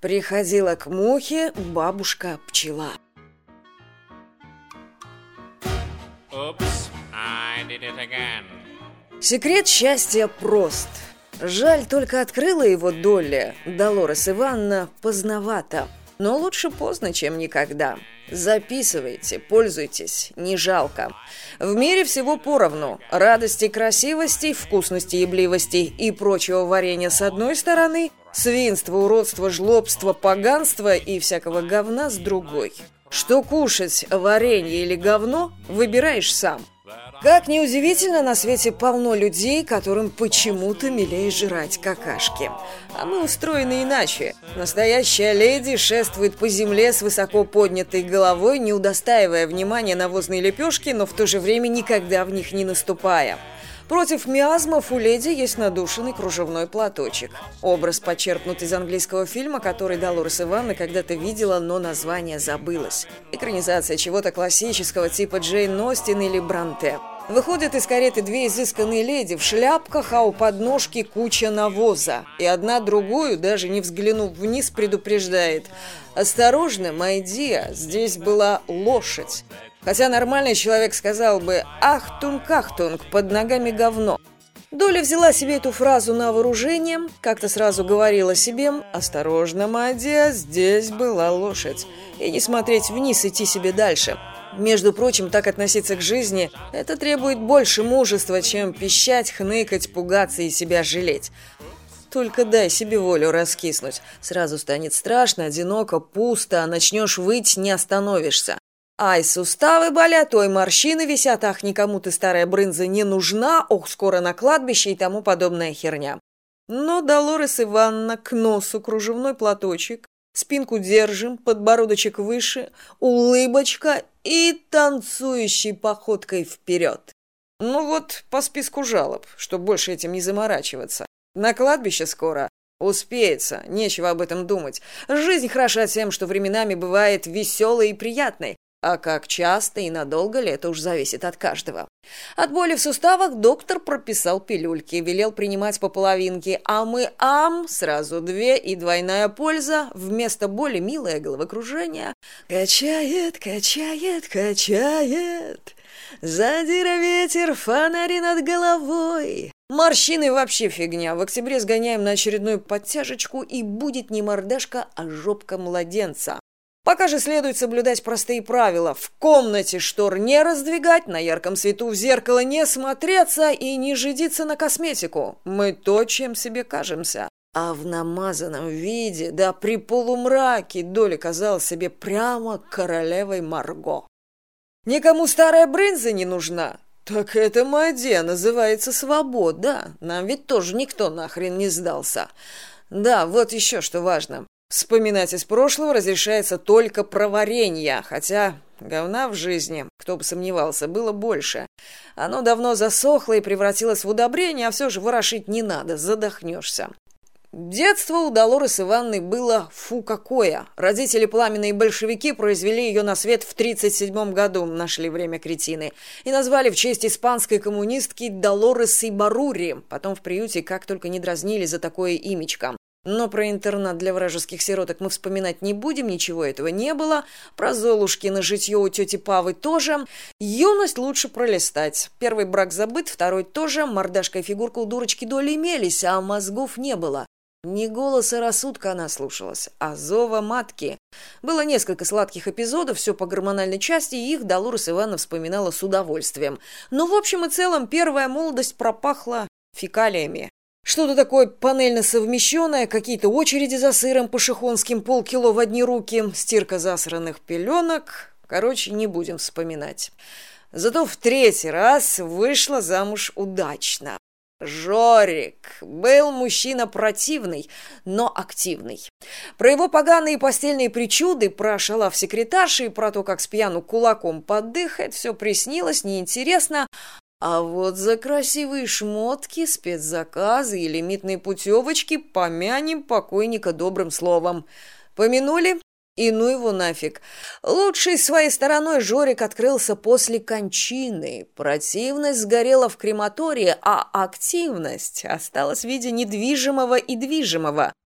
Приходила к мухе бабушка-пчела. Секрет счастья прост. Жаль, только открыла его Долли, Долорес Ивановна, поздновато. Но лучше поздно, чем никогда. Записывайте, пользуйтесь, не жалко. В мире всего поровну. Радости, красивости, вкусности, ебливости и прочего варенья с одной стороны, свинства, уродства, жлобства, поганства и всякого говна с другой. Что кушать, варенье или говно, выбираешь сам – как неудивительно, на свете полно людей, которым почему-то милее жрать какашки. А мы устроены иначе. Настоящая леди шествует по земле с высоко поднятой головой, не удостаивая внимания навозной лепешки, но в то же время никогда в них не наступая. Против миазмов у леди есть надушенный кружевной платочек. Образ почерпнут из английского фильма, который Долорес Ивановна когда-то видела, но название забылось. Экранизация чего-то классического типа Джейн Остин или Бронте. Выходят из кареты две изысканные леди в шляпках, а у подножки куча навоза. И одна другую, даже не взглянув вниз, предупреждает. «Осторожно, миледи, здесь была лошадь». Хотя нормальный человек сказал бы «Ахтунг-ахтунг, под ногами говно». Доля взяла себе эту фразу на вооружение, как-то сразу говорила себе «Осторожно, миледи, здесь была лошадь». И не смотреть вниз, идти себе дальше. Между прочим, так относиться к жизни – это требует больше мужества, чем пищать, хныкать, пугаться и себя жалеть. Только дай себе волю раскиснуть. Сразу станет страшно, одиноко, пусто, а начнешь выть, не остановишься. Ай, суставы болят, ой, морщины висят, ах, никому ты, старая брынза, не нужна, ох, скоро на кладбище и тому подобная херня. Но Долорес Ивановна к носу кружевной платочек, спинку держим, подбородочек выше, улыбочка и танцующей походкой вперед. Ну вот, по списку жалоб, чтобы больше этим не заморачиваться. На кладбище скоро. Успеется, нечего об этом думать. Жизнь хороша тем, что временами бывает веселой и приятной, а как часто и надолго ли, это уж зависит от каждого. От боли в суставах доктор прописал пилюльки, велел принимать по половинке, а мы ам, сразу две и двойная польза, вместо боли милое головокружение. Качает, качает, качает, задира ветер, фонари над головой. Морщины вообще фигня. В октябре сгоняем на очередную подтяжечку, и будет не мордашка, а жопка младенца. Пока же следует соблюдать простые правила. В комнате штор не раздвигать, на ярком свету в зеркало не смотреться и не жидиться на косметику. Мы то, чем себе кажемся. А в намазанном виде, да при полумраке, Доля казалась себе прямо королевой Марго. Никому старая брынза не нужна. Так это Мадия называется свобода. Нам ведь тоже никто нахрен не сдался. Да, вот еще что важно. Вспоминать из прошлого разрешается только про варенье, хотя говна в жизни, кто бы сомневался, было больше. Оно давно засохло и превратилось в удобрение, а все же ворошить не надо, задохнешься. Детство у Долорес Ивановны было фу какое. Родители пламенные большевики произвели ее на свет в 1937 году, нашли время кретины, и назвали в честь испанской коммунистки Долорес Барури. Потом в приюте как только не дразнили за такое имечко. Но про интернат для вражеских сироток мы вспоминать не будем, ничего этого не было. Про Золушкино житье у тети Павы тоже. Юность лучше пролистать. Первый брак забыт, второй тоже. Мордашка и фигурка у дурочки доли имелись, а мозгов не было. Не голоса рассудка она слушалась, а зова матки. Было несколько сладких эпизодов, все по гормональной части, и их Долорес Ивановна вспоминала с удовольствием. Но в общем и целом первая молодость пропахла фекалиями. Что-то такое панельно совмещенное, какие-то очереди за сыром по шихонским полкило в одни руки, стирка засранных пеленок. Короче, не будем вспоминать. Зато в третий раз вышла замуж удачно. Жорик был мужчина противный, но активный. Про его поганые постельные причуды, про шалав секретарши и про то, как с пьяну кулаком подыхать, все приснилось, неинтересно, а вот за красивые шмотки, спецзаказы и лимитные путевочки помянем покойника добрым словом. Помянули? И ну его нафиг. Лучшей своей стороной Жорик открылся после кончины. Противность сгорела в крематории, а активность осталась в виде недвижимого и движимого.